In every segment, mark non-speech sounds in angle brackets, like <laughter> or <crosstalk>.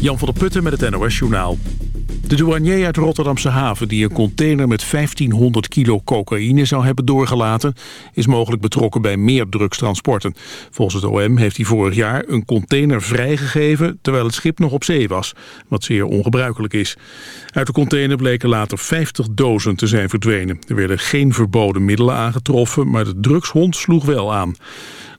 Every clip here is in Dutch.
Jan van der Putten met het NOS Journaal. De douanier uit Rotterdamse haven die een container met 1500 kilo cocaïne zou hebben doorgelaten, is mogelijk betrokken bij meer drugstransporten. Volgens het OM heeft hij vorig jaar een container vrijgegeven terwijl het schip nog op zee was, wat zeer ongebruikelijk is. Uit de container bleken later 50 dozen te zijn verdwenen. Er werden geen verboden middelen aangetroffen, maar de drugshond sloeg wel aan.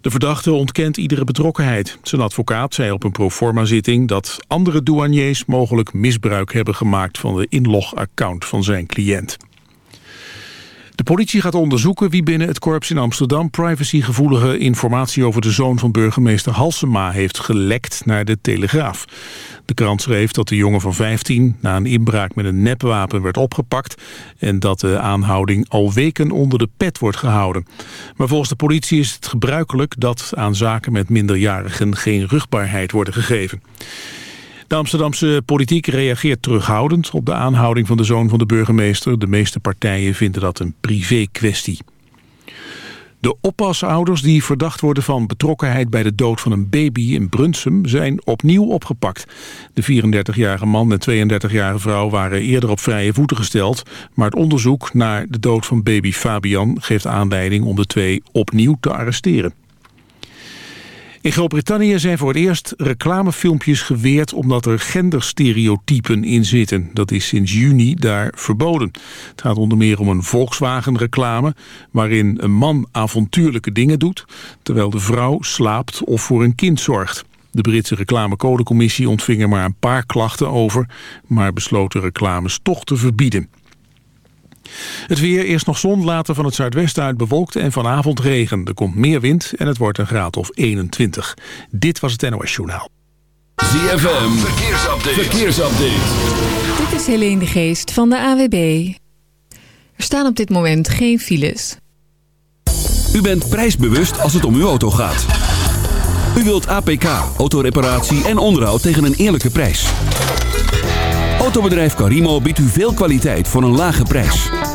De verdachte ontkent iedere betrokkenheid. Zijn advocaat zei op een proforma-zitting dat andere douaniers mogelijk misbruik hebben gemaakt van de inlogaccount van zijn cliënt. De politie gaat onderzoeken wie binnen het korps in Amsterdam privacygevoelige informatie over de zoon van burgemeester Halsema heeft gelekt naar de Telegraaf. De krant schreef dat de jongen van 15 na een inbraak met een nepwapen werd opgepakt en dat de aanhouding al weken onder de pet wordt gehouden. Maar volgens de politie is het gebruikelijk dat aan zaken met minderjarigen geen rugbaarheid worden gegeven. De Amsterdamse politiek reageert terughoudend op de aanhouding van de zoon van de burgemeester. De meeste partijen vinden dat een privé-kwestie. De oppasouders die verdacht worden van betrokkenheid bij de dood van een baby in Brunsum zijn opnieuw opgepakt. De 34-jarige man en 32-jarige vrouw waren eerder op vrije voeten gesteld, maar het onderzoek naar de dood van baby Fabian geeft aanleiding om de twee opnieuw te arresteren. In Groot-Brittannië zijn voor het eerst reclamefilmpjes geweerd omdat er genderstereotypen in zitten. Dat is sinds juni daar verboden. Het gaat onder meer om een Volkswagen-reclame waarin een man avontuurlijke dingen doet, terwijl de vrouw slaapt of voor een kind zorgt. De Britse reclamecodecommissie ontving er maar een paar klachten over, maar besloot de reclames toch te verbieden. Het weer, eerst nog zon, later van het zuidwesten uit bewolkt en vanavond regen. Er komt meer wind en het wordt een graad of 21. Dit was het NOS Journaal. ZFM, verkeersupdate. verkeersupdate. Dit is Helene de Geest van de AWB. Er staan op dit moment geen files. U bent prijsbewust als het om uw auto gaat. U wilt APK, autoreparatie en onderhoud tegen een eerlijke prijs. Autobedrijf Carimo biedt u veel kwaliteit voor een lage prijs.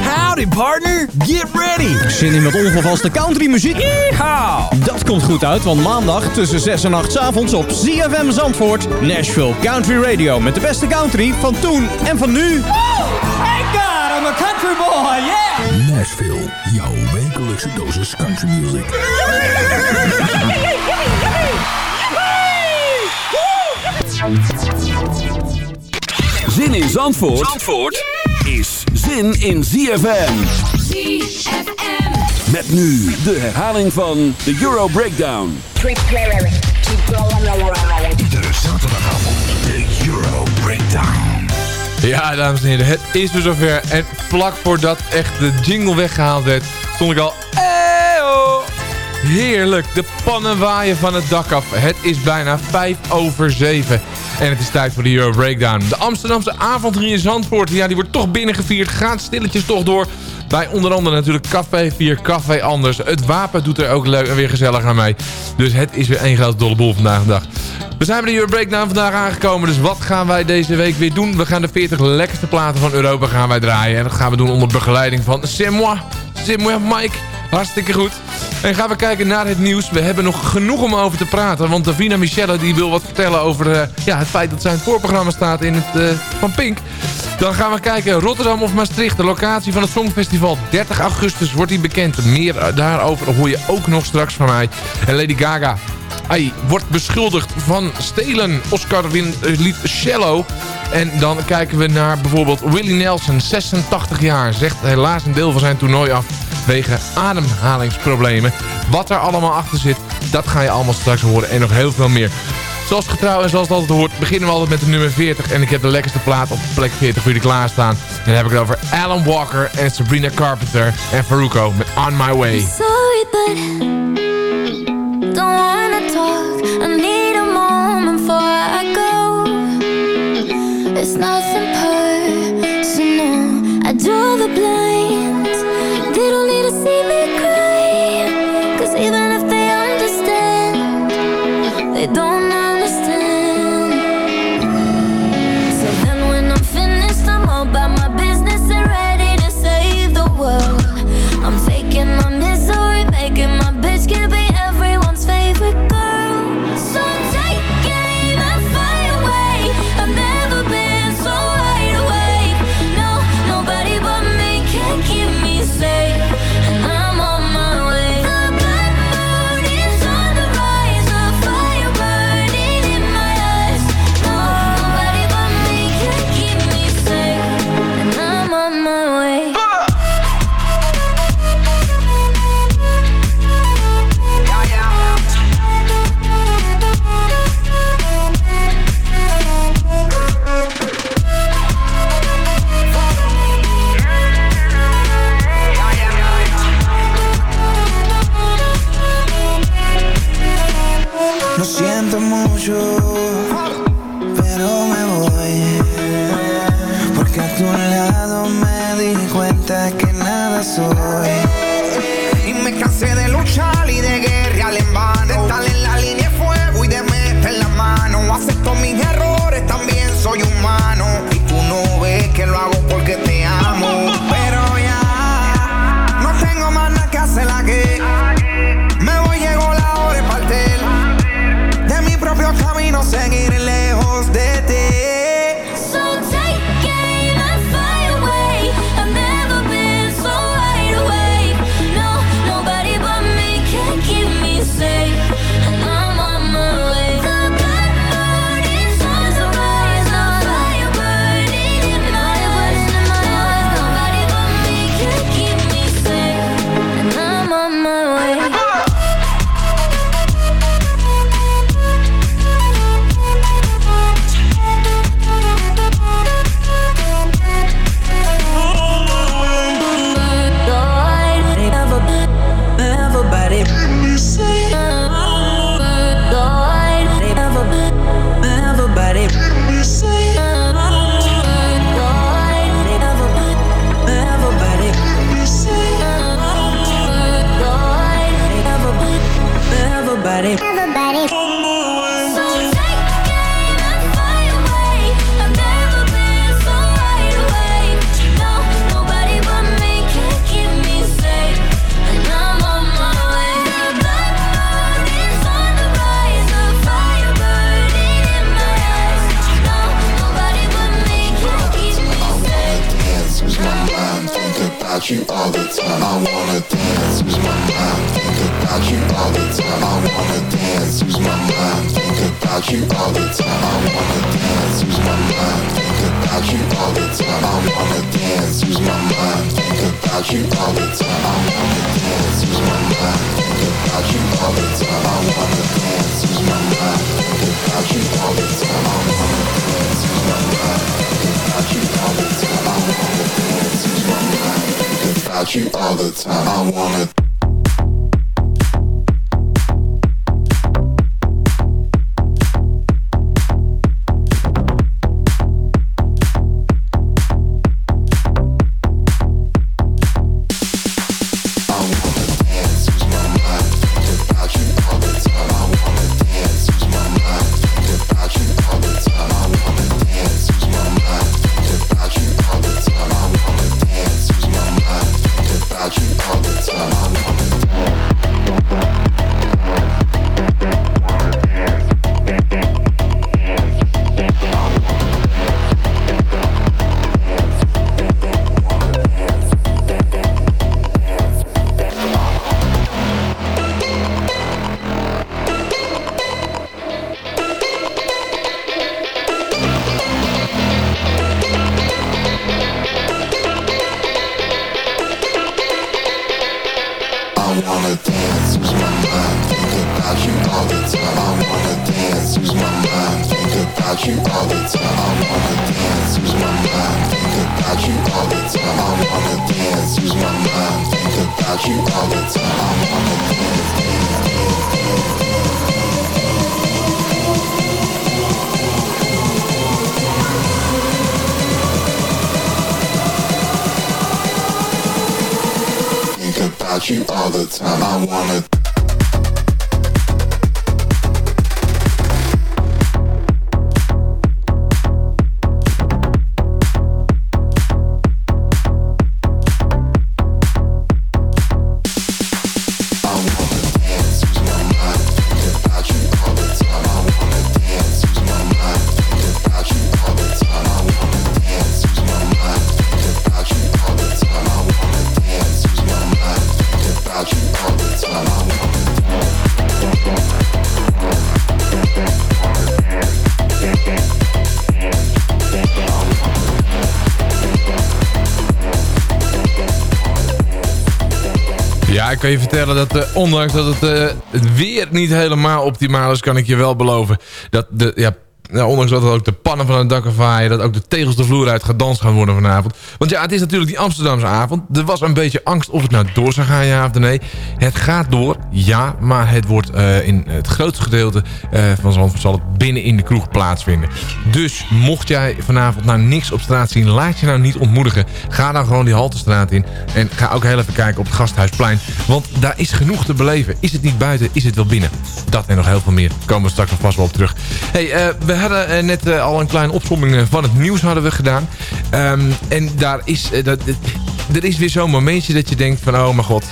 Howdy partner, get ready! Zin in met ongevaste country muziek? Yeehaw! Dat komt goed uit, want maandag tussen 6 en 8 avonds op ZFM Zandvoort... Nashville Country Radio met de beste country van toen en van nu. Thank God, I'm a country boy, yeah! Nashville, jouw wekelijkse dosis country music. Zin in Zandvoort, Zandvoort is zin in ZFM. ZFM. Met nu de herhaling van de Euro Breakdown. Iedere zaterdagavond de Euro Breakdown. Ja, dames en heren, het is weer zover. En vlak voordat echt de jingle weggehaald werd, stond ik al... Heerlijk, de pannen waaien van het dak af. Het is bijna 5 over 7. En het is tijd voor de Euro Breakdown. De Amsterdamse avondrie in Zandvoort, ja, die wordt toch binnengevierd. Gaat stilletjes toch door. Bij onder andere natuurlijk Café 4, Café Anders. Het wapen doet er ook leuk en weer gezellig aan mee. Dus het is weer één grote dolle boel vandaag de dag. We zijn bij de Euro Breakdown vandaag aangekomen. Dus wat gaan wij deze week weer doen? We gaan de 40 lekkerste platen van Europa gaan wij draaien. En dat gaan we doen onder begeleiding van. C'est moi Mike. Hartstikke goed. En gaan we kijken naar het nieuws. We hebben nog genoeg om over te praten. Want Davina Michelle die wil wat vertellen over uh, ja, het feit dat zijn voorprogramma staat in het, uh, van Pink. Dan gaan we kijken Rotterdam of Maastricht. De locatie van het Songfestival. 30 augustus wordt die bekend. Meer daarover hoor je ook nog straks van mij. En Lady Gaga. Wordt beschuldigd van stelen. Oscar win, uh, lied Shallow. En dan kijken we naar bijvoorbeeld Willie Nelson, 86 jaar. Zegt helaas een deel van zijn toernooi af wegen ademhalingsproblemen. Wat er allemaal achter zit, dat ga je allemaal straks horen en nog heel veel meer. Zoals getrouw en zoals het altijd hoort, beginnen we altijd met de nummer 40. En ik heb de lekkerste plaat op plek 40 voor jullie klaarstaan. En dan heb ik het over Alan Walker en Sabrina Carpenter en Faruko met On My Way. Sorry, but don't wanna talk. I need a moment before I go. It's nothing personal. I do the blame. Kan je vertellen dat eh, ondanks dat het, eh, het weer niet helemaal optimaal is... kan ik je wel beloven dat de, ja, nou, ondanks dat ook de pannen van het dak waaien... dat ook de tegels de vloer uit gedanst gaan worden vanavond. Want ja, het is natuurlijk die Amsterdamse avond. Er was een beetje angst of het nou door zou gaan, ja of nee. Het gaat door, ja, maar het wordt eh, in het grootste gedeelte eh, van zal het binnen in de kroeg plaatsvinden. Dus mocht jij vanavond nou niks op straat zien... laat je nou niet ontmoedigen. Ga dan gewoon die Haltestraat in. En ga ook heel even kijken op het Gasthuisplein. Want daar is genoeg te beleven. Is het niet buiten, is het wel binnen. Dat en nog heel veel meer. Komen we straks nog vast wel op terug. Hey, eh, we hadden eh, net eh, al een kleine opsomming eh, van het nieuws hadden we gedaan. Ehm, en daar is, dat, er is weer zo'n momentje dat je denkt van... Oh mijn god,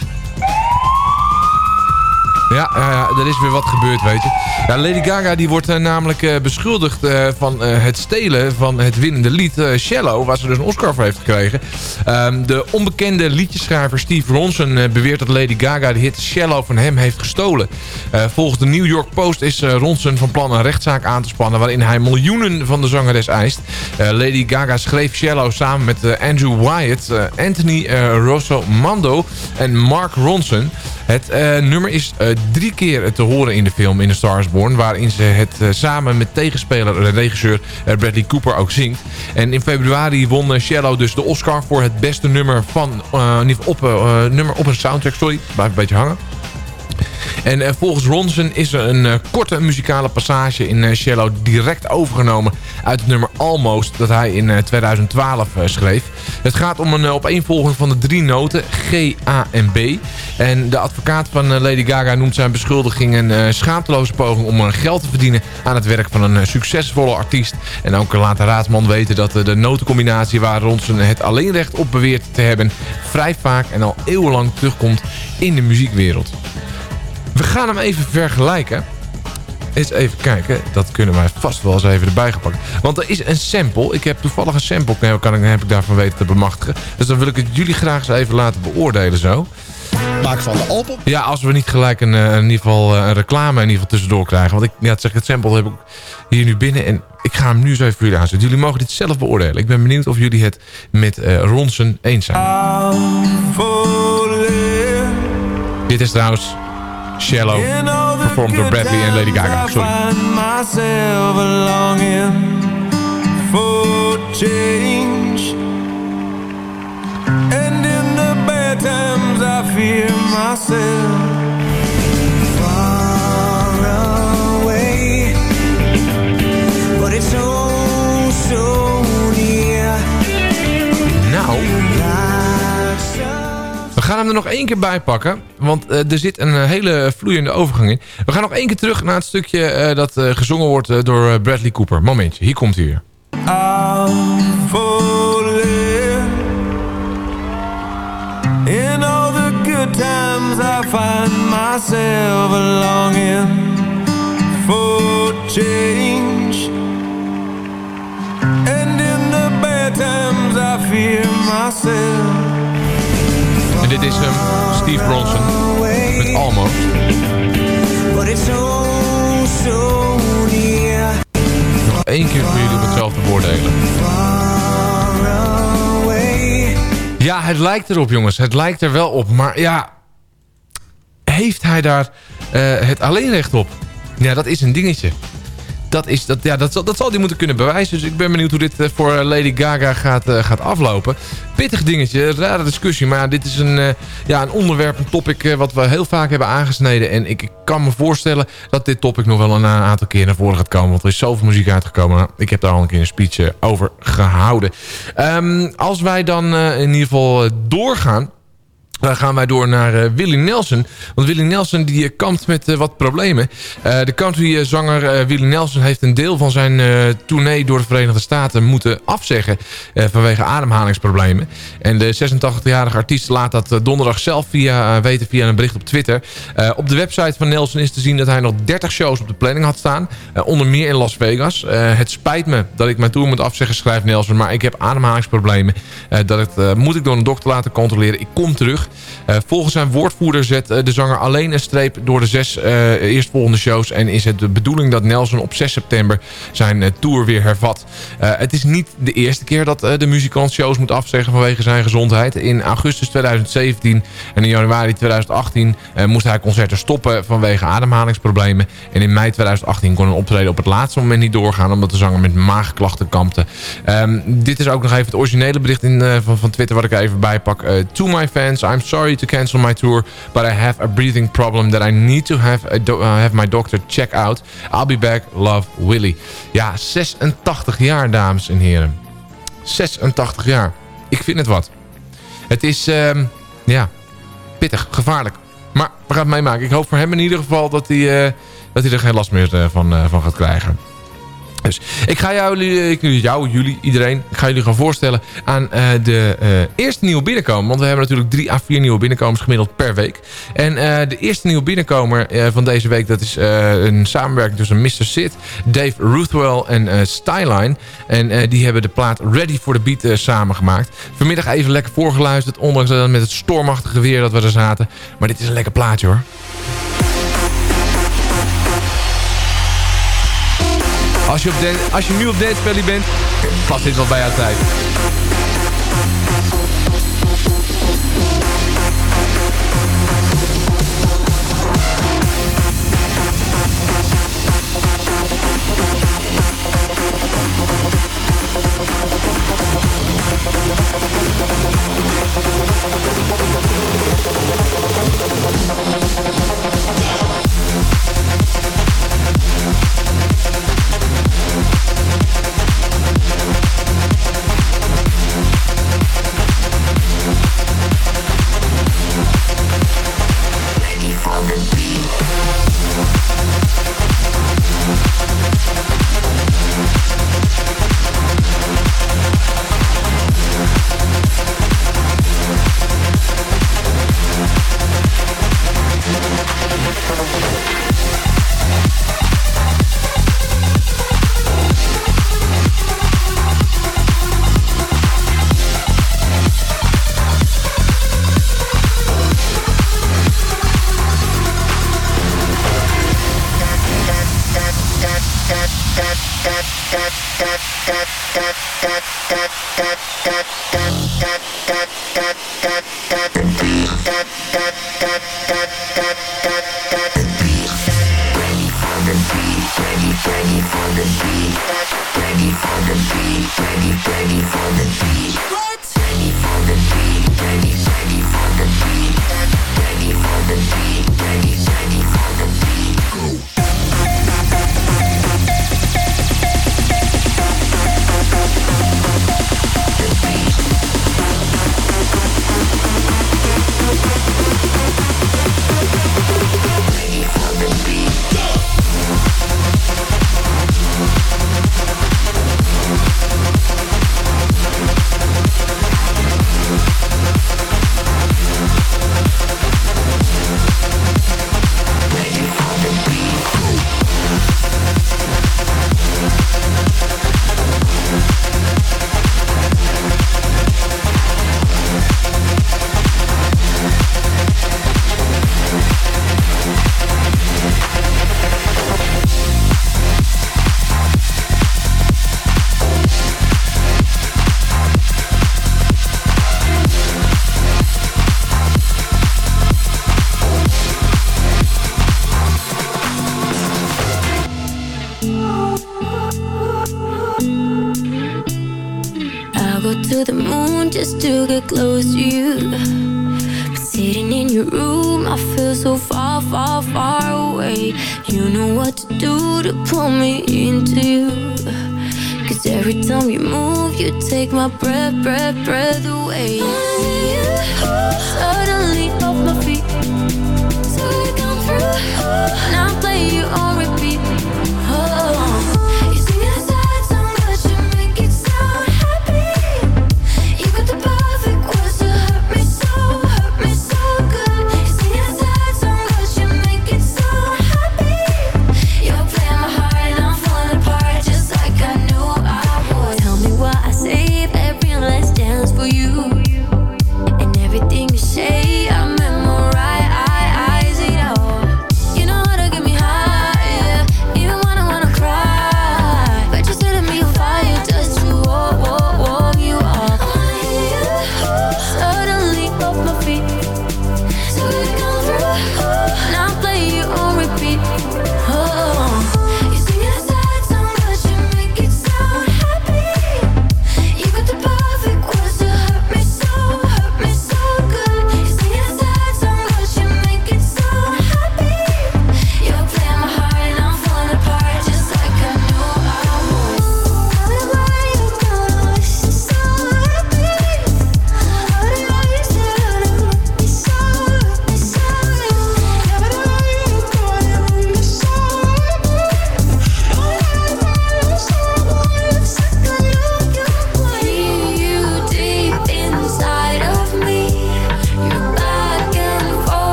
ja, ja, er is weer wat gebeurd, weet je. Lady Gaga die wordt eh, namelijk eh, beschuldigd eh, van het stelen van het winnende lied Shallow... waar ze dus een Oscar voor heeft gekregen. Ehm, de onbekende liedjeschrijver Steve Ronson beweert dat Lady Gaga de hit Shallow van hem heeft gestolen. Volgens de New York Post is Ronson van plan een rechtszaak aan te spannen... waarin hij miljoenen van de zangeres eist. Lady Gaga schreef Shallow samen met Andrew Wyatt, Anthony Rosso Mando en Mark Ronson... Het eh, nummer is eh, drie keer te horen in de film In A Star Is Born... waarin ze het eh, samen met tegenspeler en regisseur Bradley Cooper ook zingt. En in februari won Shallow dus de Oscar voor het beste nummer, van, op, nummer op een soundtrack. Sorry, blijf een beetje hangen. En eh, volgens Ronson is er een eh, korte muzikale passage in uh, Shallow direct overgenomen uit het nummer Almost dat hij in eh, 2012 eh, schreef. Het gaat om een opeenvolging van de drie noten G, A en B. En de advocaat van Lady Gaga noemt zijn beschuldiging een schaamteloze poging om geld te verdienen aan het werk van een succesvolle artiest. En ook laat de raadsman weten dat de notencombinatie waar Ronson het alleenrecht op beweert te hebben vrij vaak en al eeuwenlang terugkomt in de muziekwereld. We gaan hem even vergelijken. Eens even kijken. Dat kunnen wij vast wel eens even erbij gepakt. Want er is een sample. Ik heb toevallig een sample. Kan ik, heb ik daarvan weten te bemachtigen. Dus dan wil ik het jullie graag eens even laten beoordelen zo. Maak van de album? Ja, als we niet gelijk een, in ieder geval een reclame in ieder geval tussendoor krijgen. Want ik ja, zeg, het sample heb ik hier nu binnen. En ik ga hem nu zo even voor jullie aanzetten. Jullie mogen dit zelf beoordelen. Ik ben benieuwd of jullie het met uh, Ronson eens zijn. Dit is trouwens Shallow, performed door Bradley en Lady Gaga. Sorry. And in the bad times I fear myself Far away But it's so, so near Nou... Gaan hem er nog één keer bij pakken. Want uh, er zit een uh, hele vloeiende overgang in. We gaan nog één keer terug naar het stukje uh, dat gezongen wordt door Bradley Cooper. Momentje, hier komt hij weer. In all the good times I find myself longing For change And in the bad times I fear myself dit is hem, Steve Bronson, met Almost. Nog één keer voor jullie op hetzelfde beoordelen. Ja, het lijkt erop jongens, het lijkt er wel op. Maar ja, heeft hij daar uh, het alleenrecht op? Ja, dat is een dingetje. Dat, is, dat, ja, dat, zal, dat zal hij moeten kunnen bewijzen. Dus ik ben benieuwd hoe dit eh, voor Lady Gaga gaat, uh, gaat aflopen. Pittig dingetje, rare discussie. Maar dit is een, ja, een onderwerp, een topic wat we heel vaak hebben aangesneden. En ik, kan me voorstellen dat dit topic nog wel een, aantal keer naar voren gaat komen. Want er is zoveel muziek uitgekomen. Nou, ik heb daar al een keer een speech over gehouden. Um, als wij dan in ieder geval doorgaan dan gaan wij door naar uh, Willie Nelson. Want Willie Nelson die uh, kampt met uh, wat problemen. de countryzanger Willie Nelson heeft een deel van zijn tournee door de Verenigde Staten moeten afzeggen. vanwege ademhalingsproblemen. En de 86-jarige artiest laat dat donderdag zelf via, weten via een bericht op Twitter. op de website van Nelson is te zien dat hij nog 30 shows op de planning had staan. onder meer in Las Vegas. het spijt me dat ik mijn tour moet afzeggen, schrijft Nelson. Maar ik heb ademhalingsproblemen. dat moet ik door een dokter laten controleren. Ik kom terug. Uh, volgens zijn woordvoerder zet uh, de zanger alleen een streep door de zes uh, eerstvolgende shows. En is het de bedoeling dat Nelson op 6 september zijn tour weer hervat. het is niet de eerste keer dat de muzikant shows moet afzeggen vanwege zijn gezondheid. In augustus 2017 en in januari 2018 moest hij concerten stoppen vanwege ademhalingsproblemen. En in mei 2018 kon een optreden op het laatste moment niet doorgaan omdat de zanger met maagklachten kampte. Um, dit is ook nog even het originele bericht in, van, van Twitter wat ik er even bij pak. to my fans, I'm sorry to cancel my tour, but I have a breathing problem that I need to have, uh, have my doctor check out. I'll be back. Love, Willy. Ja, 86 jaar, dames en heren. 86 jaar. Ik vind het wat. Het is, uh, ja, pittig, gevaarlijk. Maar we gaan het meemaken. Ik hoop voor hem in ieder geval dat hij, uh, dat hij er geen last meer uh, van, uh, van gaat krijgen. Dus ik ga jou, ik, jou, jullie, iedereen, ga jullie gaan voorstellen aan uh, de uh, eerste nieuwe binnenkomer. Want we hebben natuurlijk drie à vier nieuwe binnenkomers gemiddeld per week. En uh, de eerste nieuwe binnenkomer van deze week, dat is een samenwerking tussen Mr. Sid, Dave Ruthwell en Styline. En die hebben de plaat Ready for the Beat samengemaakt. Vanmiddag even lekker voorgeluisterd, ondanks dat met het stormachtige weer dat we er zaten. Maar dit is een lekker plaatje hoor. Als je, op als je nu op Dance Valley bent, past dit wel bij jouw tijd.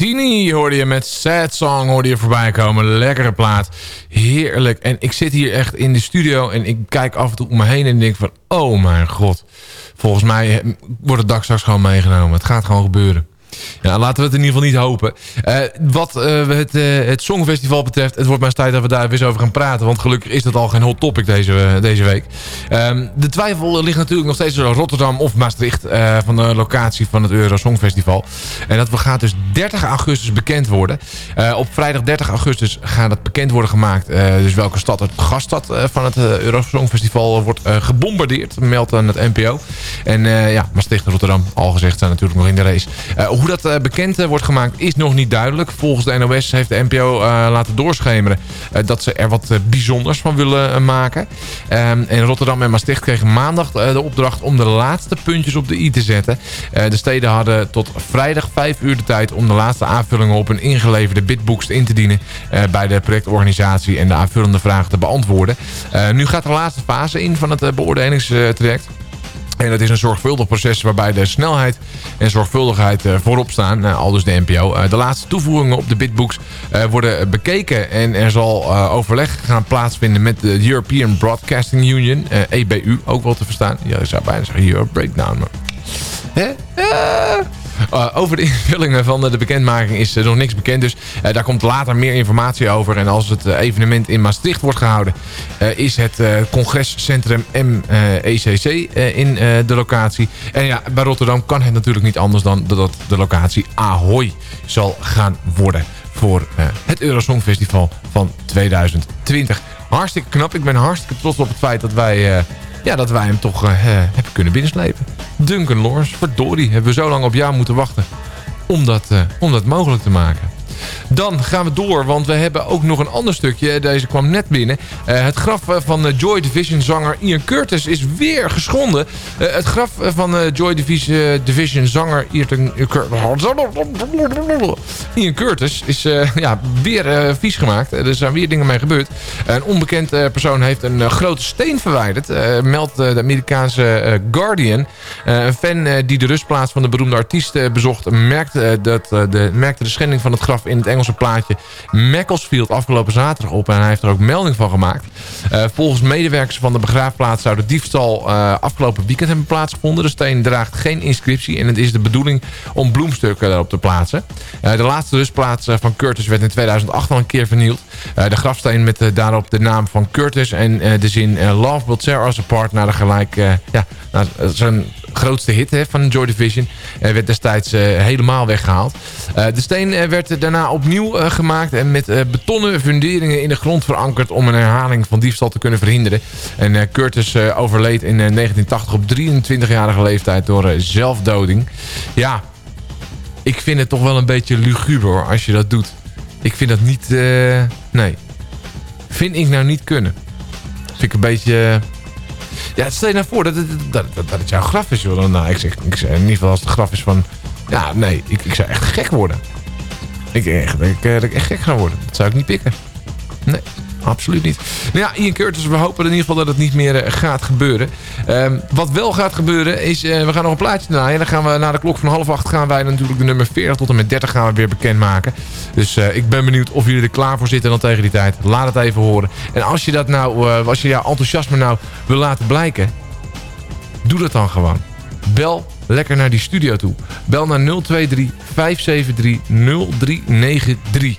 Alesso en Tini hoorde je met Sad Song hoorde je voorbij komen. Lekkere plaat. Heerlijk. En ik zit hier echt in de studio en ik kijk af en toe om me heen en denk van... Oh mijn god. Volgens mij wordt het dak straks gewoon meegenomen. Het gaat gewoon gebeuren. Ja, laten we het in ieder geval niet hopen. Uh, wat uh, het, uh, het Songfestival betreft, het wordt maar eens tijd dat we daar weer eens over gaan praten. Want gelukkig is dat al geen hot topic deze, deze week. Um, de twijfel ligt natuurlijk nog steeds in Rotterdam of Maastricht. van de locatie van het Euro Songfestival. En dat gaat dus 30 augustus bekend worden. op vrijdag 30 augustus gaat het bekend worden gemaakt. dus welke stad het gaststad van het Euro Songfestival wordt gebombardeerd. Meldt aan het NPO. En ja, Maastricht en Rotterdam, al gezegd, zijn natuurlijk nog in de race. Hoe dat uh, bekend uh, wordt gemaakt is nog niet duidelijk. Volgens de NOS heeft de NPO uh, laten doorschemeren dat ze er wat bijzonders van willen maken. Um, en Rotterdam en Maastricht kregen maandag de opdracht om de laatste puntjes op de i te zetten. de steden hadden tot vrijdag 5 uur de tijd om de laatste aanvullingen op hun ingeleverde bitbooks in te dienen bij de projectorganisatie en de aanvullende vragen te beantwoorden. nu gaat de laatste fase in van het beoordelingstraject. En het is een zorgvuldig proces waarbij de snelheid en zorgvuldigheid uh, voorop staan. Uh, al dus de NPO. Uh, de laatste toevoegingen op de bitbooks worden bekeken. En er zal overleg gaan plaatsvinden met de European Broadcasting Union. EBU, ook wel te verstaan. Ja, ik zou bijna zeggen Euro Breakdown. Maar... Hè? Uh, over de invullingen van de bekendmaking is uh, nog niks bekend. Dus uh, daar komt later meer informatie over. En als het evenement in Maastricht wordt gehouden... is het congrescentrum MECC in de locatie. En ja, bij Rotterdam kan het natuurlijk niet anders dan dat de locatie Ahoy zal gaan worden... voor het Eurosong Festival van 2020. Hartstikke knap. Ik ben hartstikke trots op het feit dat wij ja, dat wij hem toch uh, hebben kunnen binnenslepen. Duncan Lawrence, verdorie, hebben we zo lang op jou moeten wachten om dat, uh, om dat mogelijk te maken. Dan gaan we door, want we hebben ook nog een ander stukje. Deze kwam net binnen. Uh, het graf van Joy Division zanger Ian Curtis is weer geschonden. Het graf van Joy Division, zanger Ian Curtis is ja, weer vies gemaakt. Er zijn weer dingen mee gebeurd. Een onbekend persoon heeft een grote steen verwijderd. meldt de Amerikaanse Guardian. een fan die de rustplaats van de beroemde artiest bezocht... merkte, dat, de, merkte de schending van het graf in het Engelse plaatje Macclesfield afgelopen zaterdag op. En hij heeft er ook melding van gemaakt. Uh, volgens medewerkers van de begraafplaats zou de diefstal uh, afgelopen weekend hebben plaatsgevonden. De steen draagt geen inscriptie en het is de bedoeling om bloemstukken erop te plaatsen. Uh, de laatste rustplaats van Curtis werd in 2008 al een keer vernield. de grafsteen met daarop de naam van Curtis en de zin Love will tear us apart naar de gelijk... ja, naar zijn grootste hit hè, van Joy Division. Uh, werd destijds uh, helemaal weggehaald. Uh, de steen werd daarna opnieuw gemaakt en met betonnen funderingen in de grond verankerd om een herhaling van diefstal te kunnen verhinderen. En Curtis overleed in 1980 op 23-jarige leeftijd door zelfdoding. Ja, ik vind het toch wel een beetje luguber als je dat doet. Ik vind dat niet... nee. Vind ik nou niet kunnen. Vind ik een beetje ja, stel je nou voor dat het, dat, dat, het jouw graf is. Joh. Nou, ik zeg, in ieder geval als het graf is van... Ja, nee, ik, ik zou echt gek worden. Ik, ik, ik echt gek ga worden. Dat zou ik niet pikken. Nee absoluut niet. Nou ja, Ian Curtis, we hopen in ieder geval dat het niet meer uh, gaat gebeuren. Um, wat wel gaat gebeuren is, uh, we gaan nog een plaatje draaien. Dan gaan we na de klok van half acht gaan wij natuurlijk de nummer 40 tot en met 30 gaan we weer bekendmaken. Dus uh, ik ben benieuwd of jullie er klaar voor zitten dan tegen die tijd. Laat het even horen. En als je dat nou, als je jouw enthousiasme nou wil laten blijken, doe dat dan gewoon. Bel lekker naar die studio toe. Bel naar 023 573 0393.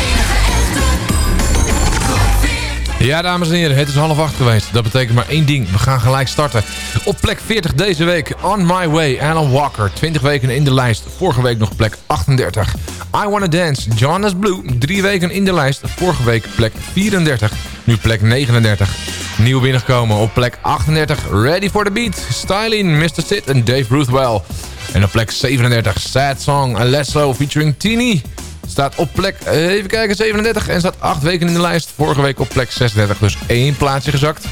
Ja, dames en heren, het is half acht geweest. Dat betekent maar één ding. We gaan gelijk starten. Op plek 40 deze week, On My Way, Alan Walker. 20 weken in de lijst. Vorige week nog plek 38. I Wanna Dance, Jonas Blue. Drie weken in de lijst. Vorige week plek 34. Nu plek 39. Nieuw binnengekomen op plek 38. Ready for the Beat. Styling, Mr. Sid en Dave Ruthwell. En op plek 37, Sad Song, Alesso featuring Tini. Staat op plek, eh, even kijken, 37 en staat 8 weken in de lijst. Vorige week op plek 36, dus één plaatsje gezakt.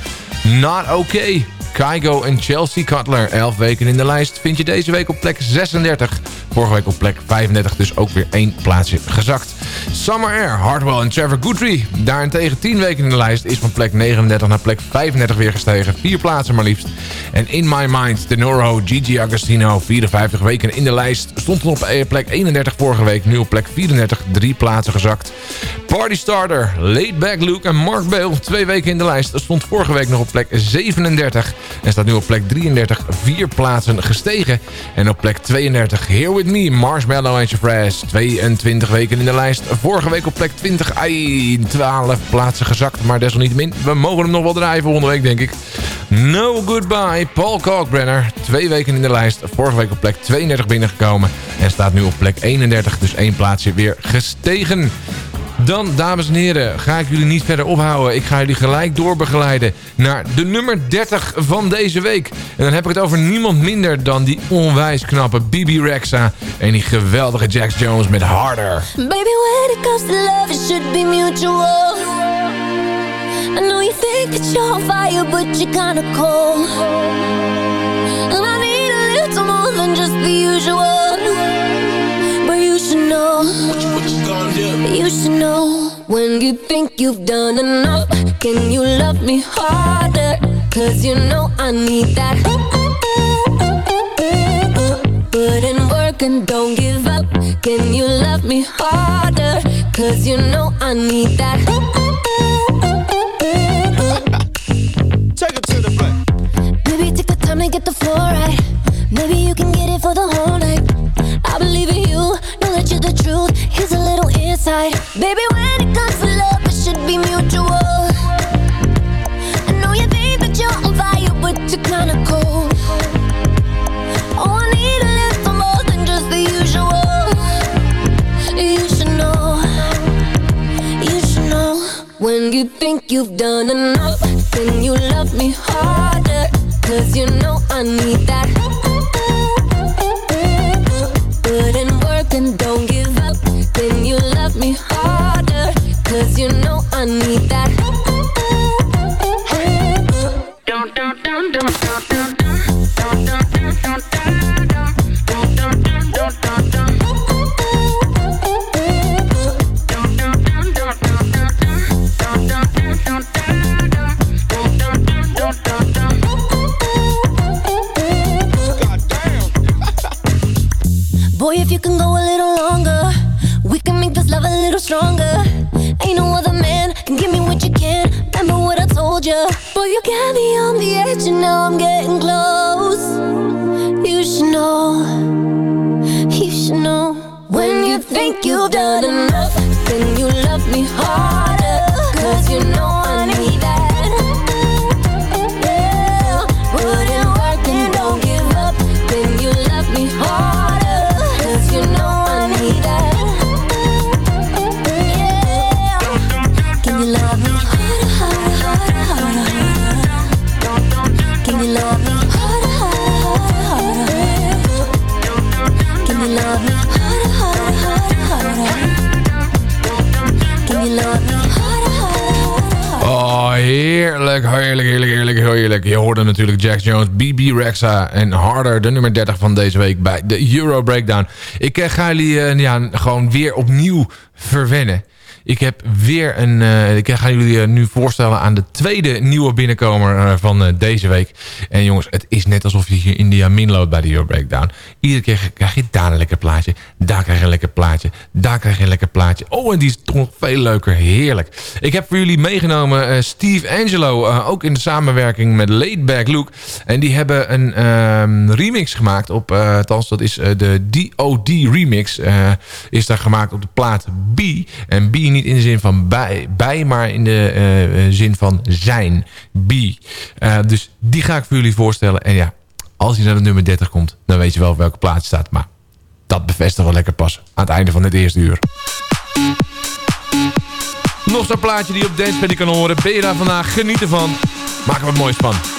Not Okay. Kygo en Chelsea Cutler, 11 weken in de lijst. Vind je deze week op plek 36. Vorige week op plek 35, dus ook weer één plaatsje gezakt. Summer Air, Hardwell en Trevor Guthrie. Daarentegen 10 weken in de lijst is van plek 39 naar plek 35 weer gestegen. Vier plaatsen maar liefst. En In My Mind, Tenoro, Gigi Agostino, 54 weken in de lijst. Stond op eh, plek 31 vorige week, nu op plek 34, drie plaatsen gezakt. Party Starter, Laid Back Luke en Mark Bale, twee weken in de lijst. Stond vorige week nog op plek 37 en staat nu op plek 33, vier plaatsen gestegen. En op plek 32, Here With Me, Marshmallow en Fresh, 22 weken in de lijst. Vorige week op plek 20, ai, 12 plaatsen gezakt, maar desalniettemin, we mogen hem nog wel draaien volgende week denk ik. No Goodbye, Paul Kalkbrenner, twee weken in de lijst. Vorige week op plek 32 binnengekomen en staat nu op plek 31, dus één plaatsje weer gestegen. Dan, dames en heren, ga ik jullie niet verder ophouden. Ik ga jullie gelijk doorbegeleiden naar de nummer 30 van deze week. En dan heb ik het over niemand minder dan die onwijs knappe Bibi Rexa... en die geweldige Jax Jones met Harder. Baby, when it comes to love, it should be mutual. I know you think that you're on fire, but you're kinda cold. And I need a little more than just the usual. But you should know. You should know. When you think you've done enough, can you love me harder? Cause you know I need that. Put in work and don't give up. Can you love me harder? Cause you know I need that. Take it to the front. Maybe take the time to get the floor right. Maybe you can get it for the whole night. I believe in you, know that you're the truth. Here's a little insight. Baby, when it comes to love, it should be mutual. I know you think that you're on fire, but you're kinda cold. Oh, I need a little more than just the usual. You should know, you should know. When you think you've done enough, then you love me harder. Cause you know I need that. Boy, if you can go a got me on the edge, and now I'm getting heerlijk, heerlijk, heerlijk, heerlijk, heerlijk. Je hoorde natuurlijk Jack Jones, BB Rexa en Harder, de nummer 30 van deze week bij de Euro Breakdown. Ik eh, ga jullie eh, ja, gewoon weer opnieuw verwennen. Ik heb weer een... eh, ik ga jullie eh, nu voorstellen aan de tweede nieuwe binnenkomer eh, van deze week. En jongens, het is net alsof je hier India Min loopt bij de Euro Breakdown. Iedere keer krijg je daar een lekker plaatje. Daar krijg je een lekker plaatje. Daar krijg je een lekker plaatje. Oh, en die is toch veel leuker. Heerlijk. Ik heb voor jullie meegenomen Steve Angelo. ook in samenwerking met Laid Back Luke. En die hebben een ehm, remix gemaakt op... eh althans, dat is de DOD remix. is daar gemaakt op de plaat B. En B niet in de zin van bij, bij maar in de eh, eh, zin van zijn. B. Eh, dus die ga ik voor jullie voorstellen. En ja, als hij naar de nummer 30 komt... dan weet je wel op welke plaats staat. Maar dat bevestigt wel lekker pas aan het einde van het eerste uur. Nog zo'n plaatje die op Dance kan horen. Ben je daar vandaag? Geniet ervan. Maak er wat moois van.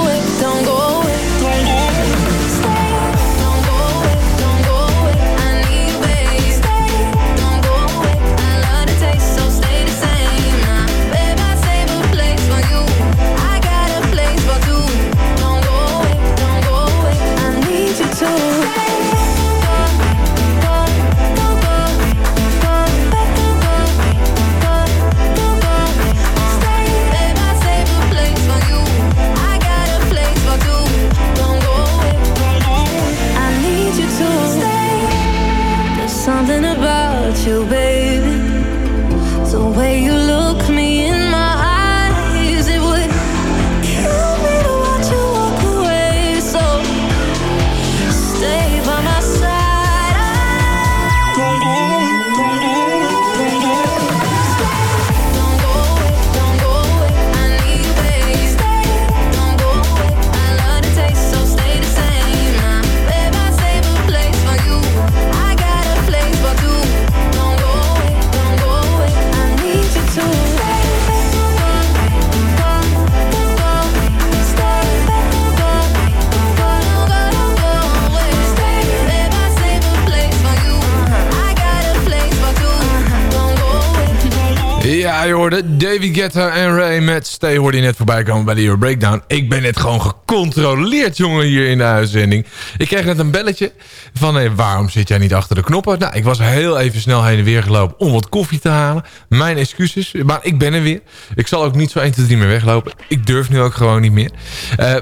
je hoorde David Guetta en Ray met Stay hoorde je net voorbij komen bij de Euro Breakdown. Ik ben net gewoon gecontroleerd, jongen, hier in de uitzending. Ik kreeg net een belletje van, hey, waarom zit jij niet achter de knoppen? Nou, ik was heel even snel heen en weer gelopen om wat koffie te halen. Mijn excuses, maar ik ben er weer. Ik zal ook niet zo 1, 2, 3 meer weglopen. Ik durf nu ook gewoon niet meer. Eh, <laughs>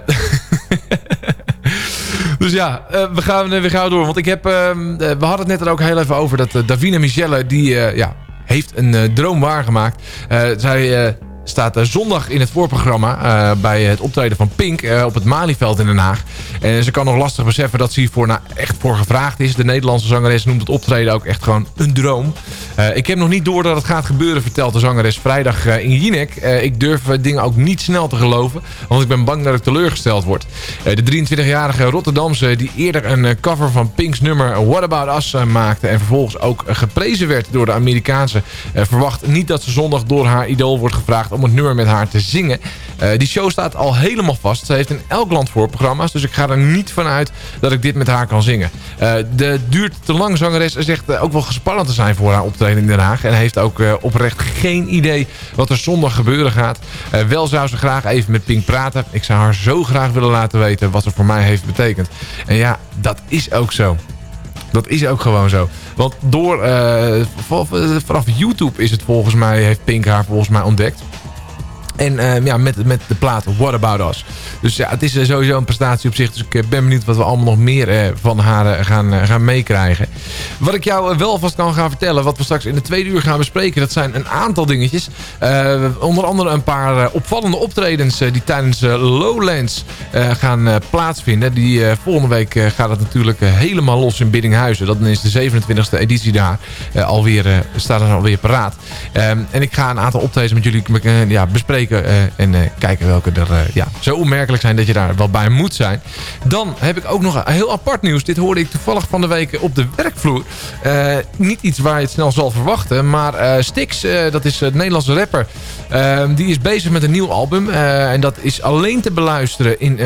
Dus ja, eh, we gaan weer gauw door. Want ik heb, ehm, eh, we hadden het net er ook heel even over dat Davina Michelle, die eh, ja, heeft een eh, droom waargemaakt. Eh, zij eh, staat eh, zondag in het voorprogramma eh, bij het optreden van Pink eh, op het Malieveld in Den Haag. En ze kan nog lastig beseffen dat ze hiervoor nou echt voor gevraagd is. De Nederlandse zangeres noemt het optreden ook echt gewoon een droom. Ik heb nog niet door dat het gaat gebeuren, vertelt de zangeres vrijdag in Jinek. Ik durf dingen ook niet snel te geloven, want ik ben bang dat ik teleurgesteld word. De 23-jarige Rotterdamse die eerder een cover van Pink's nummer What About Us maakte... en vervolgens ook geprezen werd door de Amerikaanse... verwacht niet dat ze zondag door haar idool wordt gevraagd om het nummer met haar te zingen. Eh, die show staat al helemaal vast. Ze heeft in elk land voorprogramma's. Dus ik ga er niet van uit dat ik dit met haar kan zingen. Uh, de duurt te lang zangeres zegt ook wel gespannend te zijn voor haar optreden in Den Haag. En heeft ook oprecht geen idee wat er zondag gebeuren gaat. wel zou ze graag even met Pink praten. Ik zou haar zo graag willen laten weten wat ze voor mij heeft betekend. En ja, dat is ook zo. Dat is ook gewoon zo. Want door, vanaf YouTube is het volgens mij, heeft Pink haar volgens mij ontdekt. En uh, ja, met, met de plaat What About Us. Dus ja, het is uh, sowieso een prestatie op zich. Dus ik uh, ben benieuwd wat we allemaal nog meer uh, van haar gaan, gaan meekrijgen. Wat ik jou wel vast kan gaan vertellen. Wat we straks in de tweede uur gaan bespreken. Dat zijn een aantal dingetjes. onder andere een paar opvallende optredens. die tijdens Lowlands gaan plaatsvinden. Die volgende week gaat het natuurlijk helemaal los in Biddinghuizen. Dat is de 27e editie daar. alweer, staat er alweer paraat. Um, en ik ga een aantal optredens met jullie ja, bespreken uh, en uh, kijken welke er uh, ja, zo onmerkelijk zijn dat je daar wel bij moet zijn. Dan heb ik ook nog heel apart nieuws. Dit hoorde ik toevallig van de week op de werkvloer. niet iets waar je het snel zal verwachten. Maar Stix, dat is het Nederlandse rapper. die is bezig met een nieuw album. en dat is alleen te beluisteren in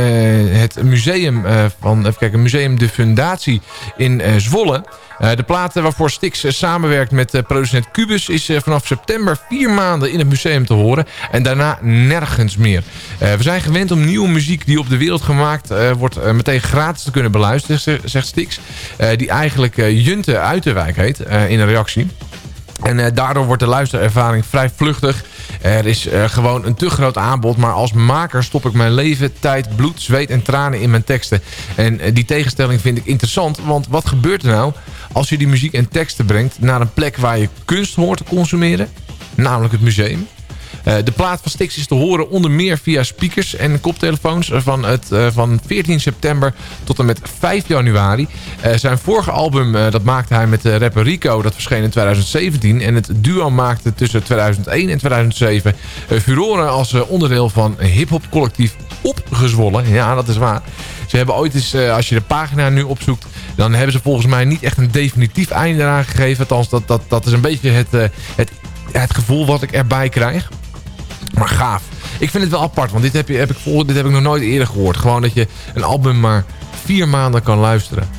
het museum van... Even kijken, Museum de Fundatie in Zwolle. Uh, de plaat waarvoor Stix uh, samenwerkt met producent Cubus... is vanaf september vier maanden in het museum te horen. En daarna nergens meer. we zijn gewend om nieuwe muziek die op de wereld gemaakt wordt... meteen gratis te kunnen beluisteren, zegt Stix. die eigenlijk Junte uit de wijk heet, in een reactie. En daardoor wordt de luisterervaring vrij vluchtig. Er is gewoon een te groot aanbod. Maar als maker stop ik mijn leven, tijd, bloed, zweet en tranen in mijn teksten. En die tegenstelling vind ik interessant. Want wat gebeurt er nou als je die muziek en teksten brengt... naar een plek waar je kunst hoort te consumeren? Namelijk het museum. Uh, de plaat van Stix is te horen onder meer via speakers en koptelefoons van, het, uh, van 14 september tot en met 5 januari. Uh, zijn vorige album dat maakte hij met rapper Rico, dat verscheen in 2017. En het duo maakte tussen 2001 en 2007 furoren als onderdeel van hip-hop collectief Opgezwollen. Ja, dat is waar. Ze hebben ooit eens, als je de pagina nu opzoekt... dan hebben ze volgens mij niet echt een definitief einde eraan gegeven. Althans, dat, dat, dat is een beetje het, het, het gevoel wat ik erbij krijg. Maar gaaf. Ik vind het wel apart, want dit heb, je, heb ik, dit heb ik nog nooit eerder gehoord. Gewoon dat je een album maar vier maanden kan luisteren.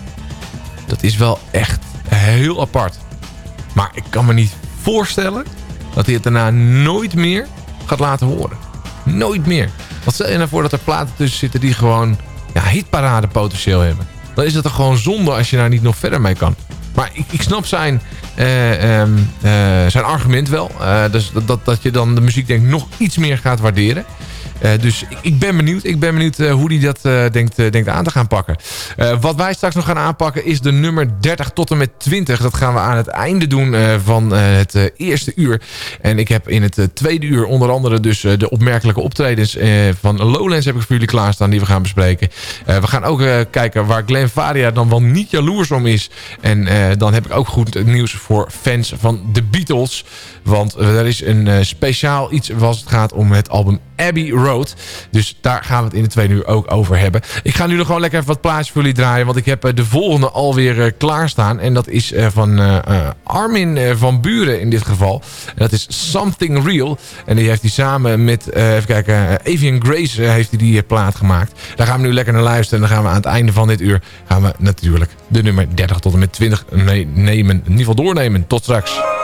Dat is wel echt heel apart. Maar ik kan me niet voorstellen dat hij het daarna nooit meer gaat laten horen. Nooit meer. Wat stel je nou voor dat er platen tussen zitten die gewoon ja, hitparade potentieel hebben. Dan is het toch gewoon zonde als je daar niet nog verder mee kan. Maar ik, ik snap zijn, uh, um, uh, zijn argument wel. Uh, dus dat, dat je dan de muziek denk nog iets meer gaat waarderen. Uh, dus ik, ik, ben benieuwd. Ik ben benieuwd uh, hoe hij dat uh, denkt, denkt aan te gaan pakken. wat wij straks nog gaan aanpakken is de nummer 30 tot en met 20. Dat gaan we aan het einde doen van het eerste uur. En ik heb in het tweede uur onder andere dus de opmerkelijke optredens van Lowlands heb ik voor jullie klaarstaan die we gaan bespreken. we gaan ook kijken waar Glenn Varia dan wel niet jaloers om is. En dan heb ik ook goed nieuws voor fans van de Beatles. Want er is een speciaal iets als het gaat om het album Abbey Dus daar gaan we het in de tweede uur ook over hebben. Ik ga nu nog gewoon lekker even wat plaatjes voor jullie draaien. Want ik heb eh, de volgende alweer uh, klaarstaan. En dat is uh, van Armin van Buren in dit geval. En dat is Something Real. En die heeft hij samen met, even kijken, Avian Grace heeft hij die plaat gemaakt. Daar gaan we nu lekker naar luisteren. En dan gaan we aan het einde van dit uur gaan we natuurlijk de nummer 30 tot en met 20 nemen. In ieder geval doornemen. Tot straks.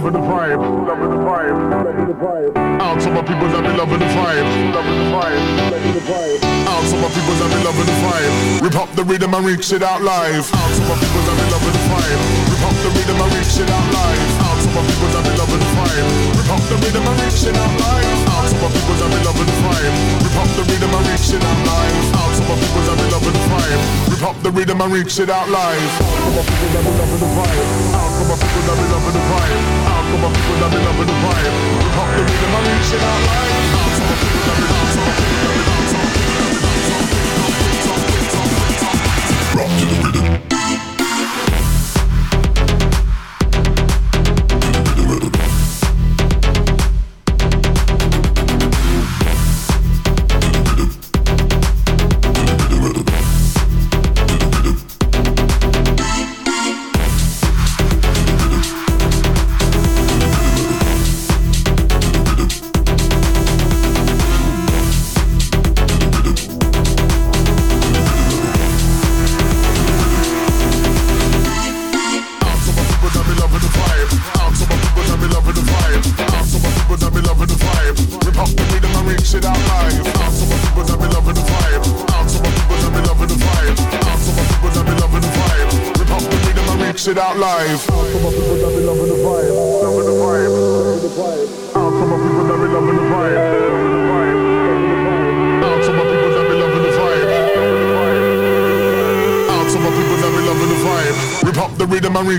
rhythm and reach it out live. Out to my people that be loving the vibe. Rip up the rhythm and reach it out live. Out to my people that be loving the vibe. Rip up the rhythm and reach it out live. Out to my people that be loving the vibe. Rip up the rhythm and reach it out live. Out to my people that be loving the vibe. Rip up the rhythm and reach it out live. Out to my people that be loving the vibe. Out to my people that be loving the vibe. Out to my people that be loving the vibe. Rip up the rhythm and reach it out live. Out to my people that be out to my people that be out to my rock to the rhythm.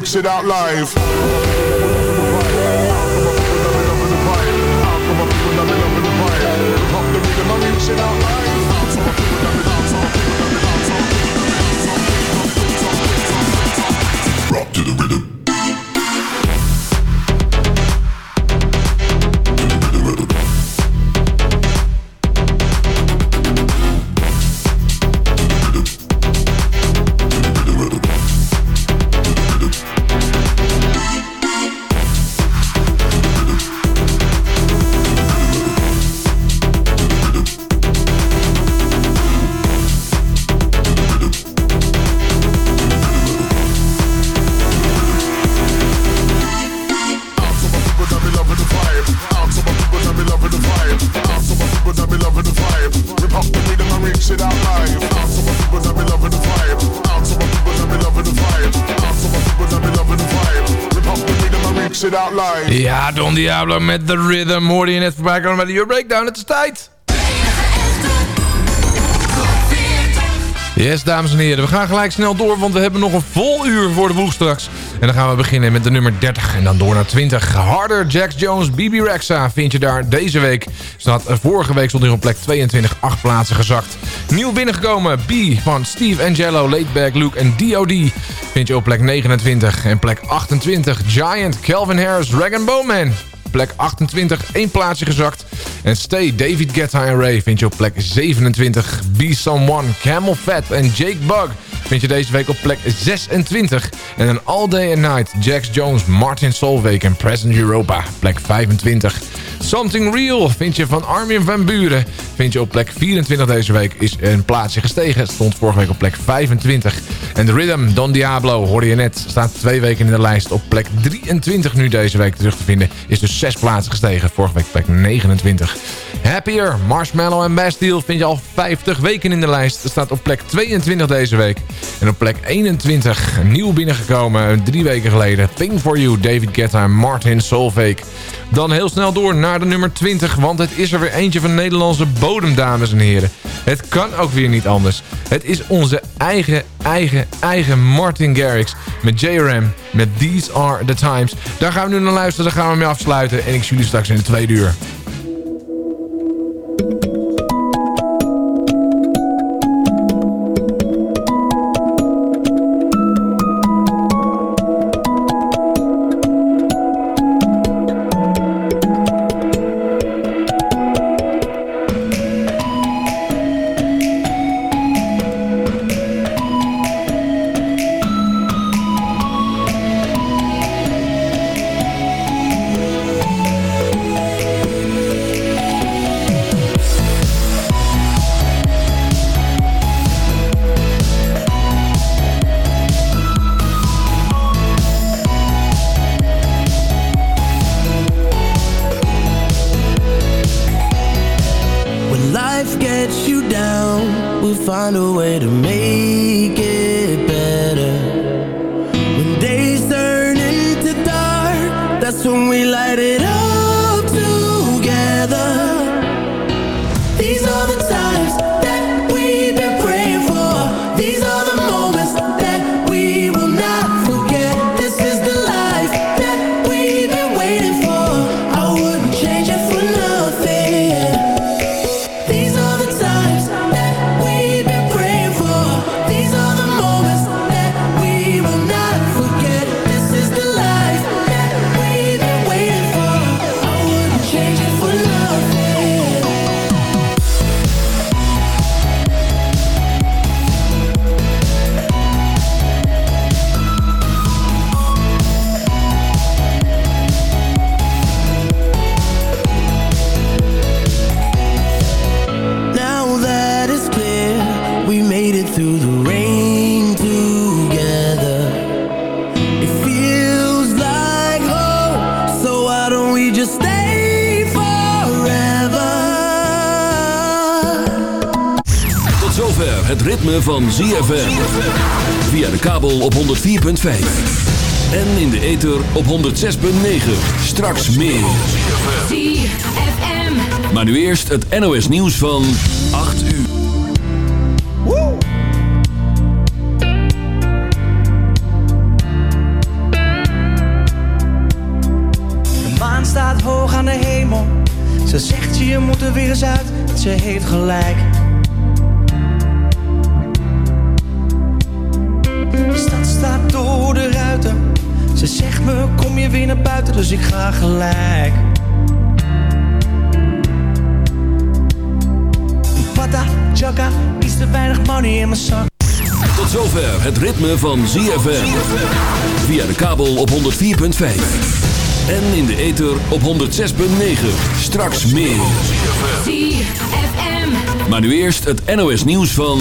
Mix it out live. Diablo met The Rhythm. Hoorde je net voorbij komen bij de Your Breakdown. Het is tijd. Yes, dames en heren. We gaan gelijk snel door, want we hebben nog een vol uur voor de boeg straks. En dan gaan we beginnen met de nummer 30 en dan door naar 20. Harder, Jax Jones, BB Rexa vind je daar deze week. Staat, vorige week stond hij op plek 22, 8 plaatsen gezakt. Nieuw binnengekomen, B van Steve Angelo, Laidback Luke en D.O.D. vind je op plek 29. En plek 28, Giant, Calvin Harris, Dragon Bowman. Plek 28, één plaatsje gezakt. En Stay, David Guetta en Ray vind je op plek 27. Be Someone, Camel Fat en Jake Bug vind je deze week op plek 26. En een All Day and Night, Jax Jones, Martin Solveig en Present Europa, plek 25. Something Real vind je van Armin van Buren vind je op plek 24 deze week. Is een plaatsje gestegen. Stond vorige week op plek 25. En The Rhythm, Don Diablo, hoorde je net. Staat twee weken in de lijst op plek 23 nu deze week terug te vinden. Is dus zes plaatsen gestegen. Vorige week plek 29. Happier, Marshmallow en Bastille vind je al 50 weken in de lijst. Staat op plek 22 deze week. En op plek 21 nieuw binnengekomen drie weken geleden. Thing For You, David Guetta en Martin Solveig. Dan heel snel door naar de nummer 20, want het is er weer eentje van Nederlandse bodem, dames en heren. Het kan ook weer niet anders. Het is onze eigen, eigen, eigen Martin Garrix met JRM, met These Are The Times. Daar gaan we nu naar luisteren, daar gaan we mee afsluiten. En ik zie jullie straks in de tweede uur. Van ZFM. Via de kabel op 104.5. En in de ether op 106.9. Straks meer. ZFM. Maar nu eerst het NOS nieuws van 8 uur. De maan staat hoog aan de hemel. Ze zegt je moet er weer eens uit. Ze heeft gelijk. Weer naar buiten, dus ik ga gelijk. Pata, chaka, iets te weinig money in mijn zak. Tot zover het ritme van ZFM. Via de kabel op 104.5. En in de ether op 106.9. Straks meer. ZFM. Maar nu eerst het NOS nieuws van